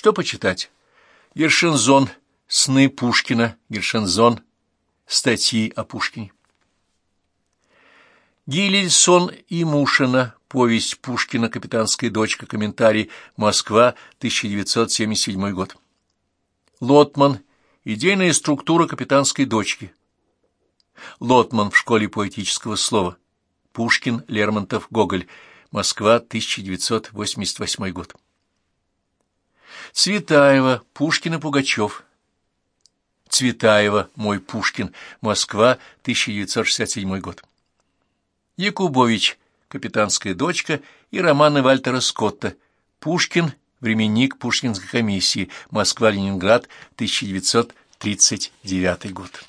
Что почитать? Гершензон, сны Пушкина, Гершензон, статьи о Пушкине. Гилельсон и Мушина, повесть Пушкина «Капитанская дочка», комментарий, Москва, 1977 год. Лотман, идейная структура «Капитанской дочки». Лотман в школе поэтического слова. Пушкин, Лермонтов, Гоголь. Москва, 1988 год. Цветаева, Пушкин и Пугачев. Цветаева, мой Пушкин. Москва, 1967 год. Якубович, капитанская дочка и романы Вальтера Скотта. Пушкин, временник Пушкинской комиссии. Москва-Ленинград, 1939 год.